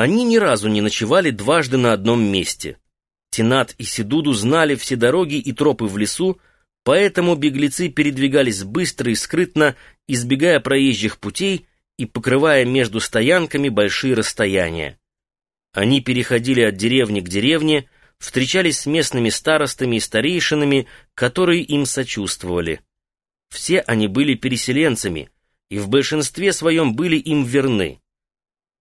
Они ни разу не ночевали дважды на одном месте. Тенат и Сидуду знали все дороги и тропы в лесу, поэтому беглецы передвигались быстро и скрытно, избегая проезжих путей и покрывая между стоянками большие расстояния. Они переходили от деревни к деревне, встречались с местными старостами и старейшинами, которые им сочувствовали. Все они были переселенцами и в большинстве своем были им верны.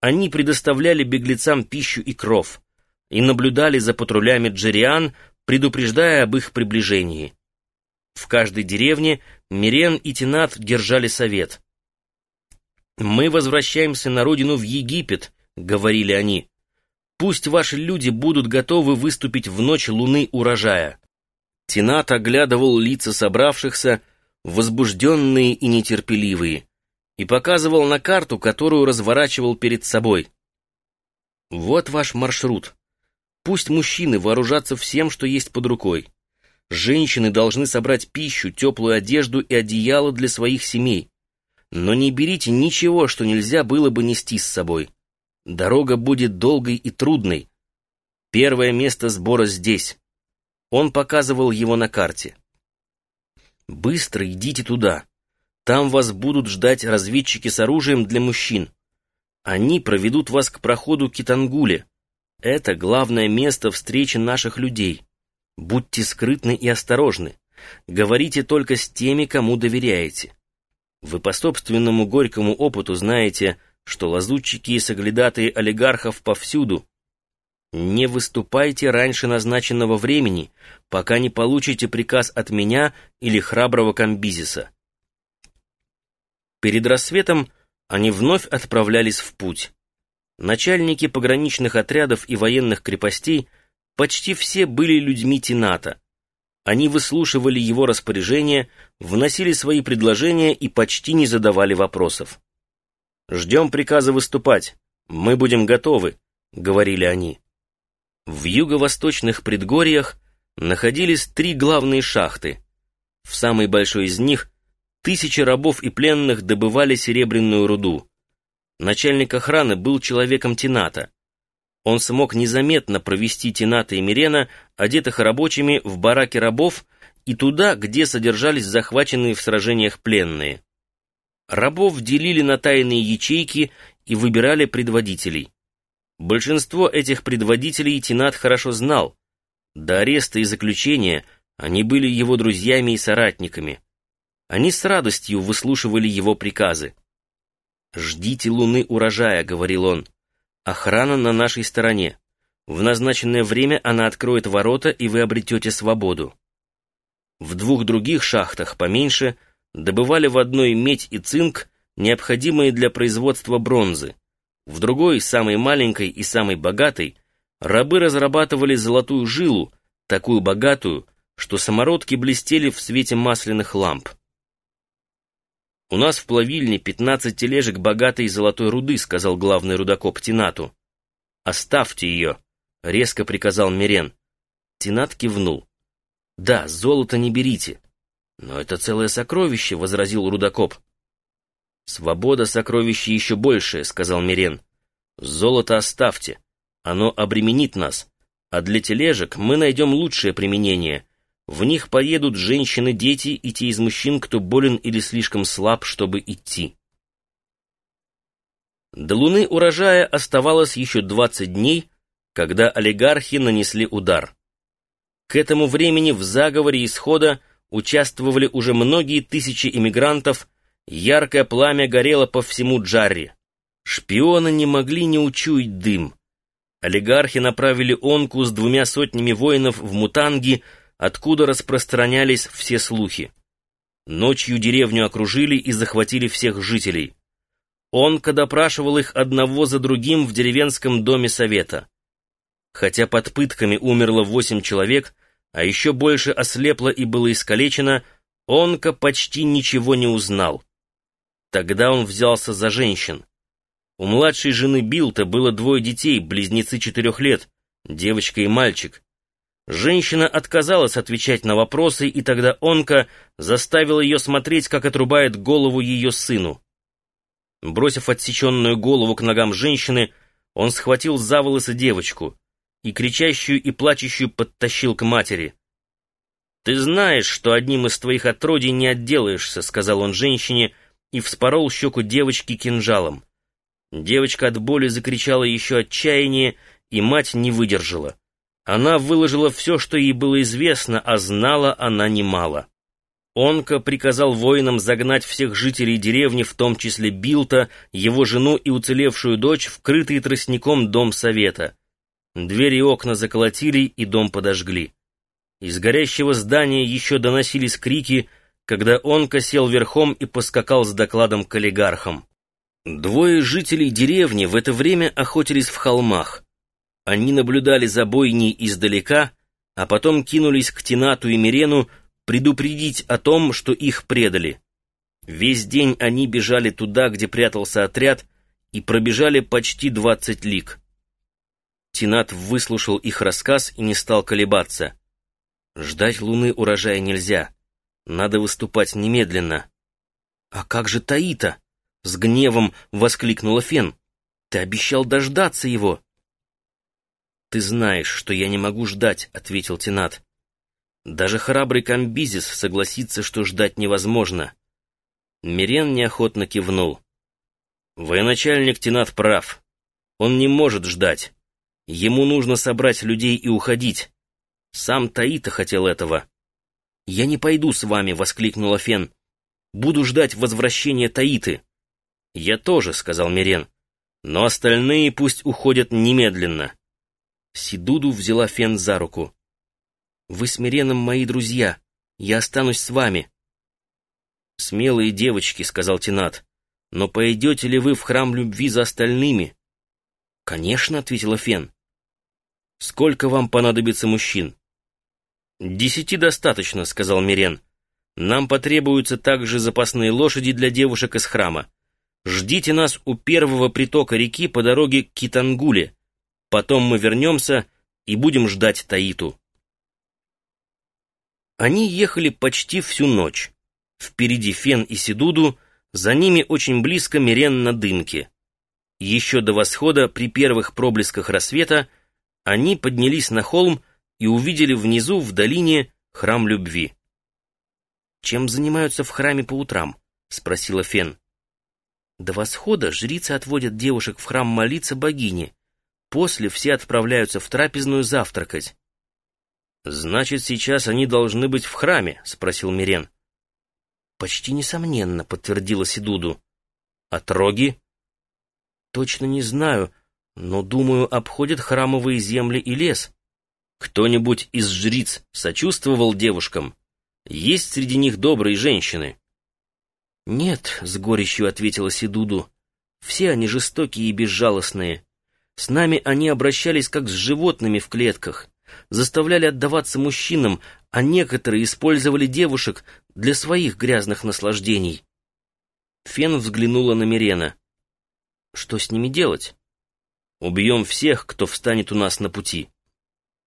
Они предоставляли беглецам пищу и кров и наблюдали за патрулями джериан, предупреждая об их приближении. В каждой деревне Мирен и Тенат держали совет. «Мы возвращаемся на родину в Египет», — говорили они. «Пусть ваши люди будут готовы выступить в ночь луны урожая». Тенат оглядывал лица собравшихся, возбужденные и нетерпеливые, и показывал на карту, которую разворачивал перед собой. «Вот ваш маршрут. Пусть мужчины вооружатся всем, что есть под рукой. Женщины должны собрать пищу, теплую одежду и одеяло для своих семей. Но не берите ничего, что нельзя было бы нести с собой. Дорога будет долгой и трудной. Первое место сбора здесь. Он показывал его на карте. Быстро идите туда. Там вас будут ждать разведчики с оружием для мужчин. Они проведут вас к проходу Китангуле. Это главное место встречи наших людей. Будьте скрытны и осторожны. Говорите только с теми, кому доверяете. Вы по собственному горькому опыту знаете, что лазутчики и соглядатые олигархов повсюду, не выступайте раньше назначенного времени, пока не получите приказ от меня или храброго Камбизиса. Перед рассветом они вновь отправлялись в путь. Начальники пограничных отрядов и военных крепостей почти все были людьми Тината. Они выслушивали его распоряжения, вносили свои предложения и почти не задавали вопросов. «Ждем приказа выступать. Мы будем готовы», — говорили они. В юго-восточных предгорьях находились три главные шахты. В самой большой из них тысячи рабов и пленных добывали серебряную руду. Начальник охраны был человеком Тената. Он смог незаметно провести Тената и Мирена, одетых рабочими, в бараки рабов и туда, где содержались захваченные в сражениях пленные. Рабов делили на тайные ячейки и выбирали предводителей. Большинство этих предводителей Тинат хорошо знал. До ареста и заключения они были его друзьями и соратниками. Они с радостью выслушивали его приказы. «Ждите луны урожая», — говорил он. «Охрана на нашей стороне. В назначенное время она откроет ворота, и вы обретете свободу». В двух других шахтах, поменьше, добывали в одной медь и цинк, необходимые для производства бронзы. В другой, самой маленькой и самой богатой, рабы разрабатывали золотую жилу, такую богатую, что самородки блестели в свете масляных ламп. «У нас в плавильне пятнадцать тележек богатой золотой руды», — сказал главный рудокоп Тинату. «Оставьте ее», — резко приказал Мирен. Тинат кивнул. «Да, золото не берите». «Но это целое сокровище», — возразил рудокоп. «Свобода сокровище еще большее», — сказал Мирен. «Золото оставьте. Оно обременит нас. А для тележек мы найдем лучшее применение. В них поедут женщины, дети и те из мужчин, кто болен или слишком слаб, чтобы идти». До луны урожая оставалось еще двадцать дней, когда олигархи нанесли удар. К этому времени в заговоре исхода участвовали уже многие тысячи иммигрантов, Яркое пламя горело по всему Джарри. Шпионы не могли не учуять дым. Олигархи направили Онку с двумя сотнями воинов в Мутанги, откуда распространялись все слухи. Ночью деревню окружили и захватили всех жителей. Онка допрашивал их одного за другим в деревенском доме совета. Хотя под пытками умерло восемь человек, а еще больше ослепло и было искалечено, Онка почти ничего не узнал. Тогда он взялся за женщин. У младшей жены Билта было двое детей, близнецы четырех лет, девочка и мальчик. Женщина отказалась отвечать на вопросы, и тогда Онка заставил ее смотреть, как отрубает голову ее сыну. Бросив отсеченную голову к ногам женщины, Он схватил за волосы девочку и кричащую и плачущую подтащил к матери. «Ты знаешь, что одним из твоих отродий не отделаешься», — сказал он женщине и вспорол щеку девочки кинжалом. Девочка от боли закричала еще отчаяние, и мать не выдержала. Она выложила все, что ей было известно, а знала она немало. Онка приказал воинам загнать всех жителей деревни, в том числе Билта, его жену и уцелевшую дочь, в крытый тростником дом совета. Двери и окна заколотили и дом подожгли. Из горящего здания еще доносились крики, когда Онка сел верхом и поскакал с докладом к олигархам. Двое жителей деревни в это время охотились в холмах. Они наблюдали за бойней издалека, а потом кинулись к Тинату и Мирену предупредить о том, что их предали. Весь день они бежали туда, где прятался отряд, и пробежали почти двадцать лиг. Тинат выслушал их рассказ и не стал колебаться. Ждать луны урожая нельзя. Надо выступать немедленно. «А как же Таита?» — с гневом воскликнула Фен. «Ты обещал дождаться его!» «Ты знаешь, что я не могу ждать», — ответил Тинат. «Даже храбрый Камбизис согласится, что ждать невозможно». Мирен неохотно кивнул. «Военачальник Тинат прав. Он не может ждать. Ему нужно собрать людей и уходить. Сам Таита хотел этого». «Я не пойду с вами», — воскликнула Фен. «Буду ждать возвращения Таиты». «Я тоже», — сказал Мирен. «Но остальные пусть уходят немедленно». Сидуду взяла Фен за руку. «Вы с Миреном мои друзья. Я останусь с вами». «Смелые девочки», — сказал Тинат. «Но пойдете ли вы в храм любви за остальными?» «Конечно», — ответила Фен. «Сколько вам понадобится мужчин?» «Десяти достаточно», — сказал Мирен. «Нам потребуются также запасные лошади для девушек из храма. Ждите нас у первого притока реки по дороге к Китангуле. Потом мы вернемся и будем ждать Таиту. Они ехали почти всю ночь. Впереди Фен и Сидуду, за ними очень близко Мирен на дымке. Еще до восхода, при первых проблесках рассвета, они поднялись на холм и увидели внизу, в долине, храм любви. «Чем занимаются в храме по утрам?» — спросила Фен. До восхода жрицы отводят девушек в храм молиться богине, После все отправляются в трапезную завтракать. «Значит, сейчас они должны быть в храме?» — спросил Мирен. «Почти несомненно», — подтвердила Сидуду. «Отроги?» «Точно не знаю, но, думаю, обходят храмовые земли и лес». «Кто-нибудь из жриц сочувствовал девушкам? Есть среди них добрые женщины?» «Нет», — с горечью ответила Сидуду. «Все они жестокие и безжалостные. С нами они обращались как с животными в клетках, заставляли отдаваться мужчинам, а некоторые использовали девушек для своих грязных наслаждений. Фен взглянула на Мирена. «Что с ними делать?» «Убьем всех, кто встанет у нас на пути».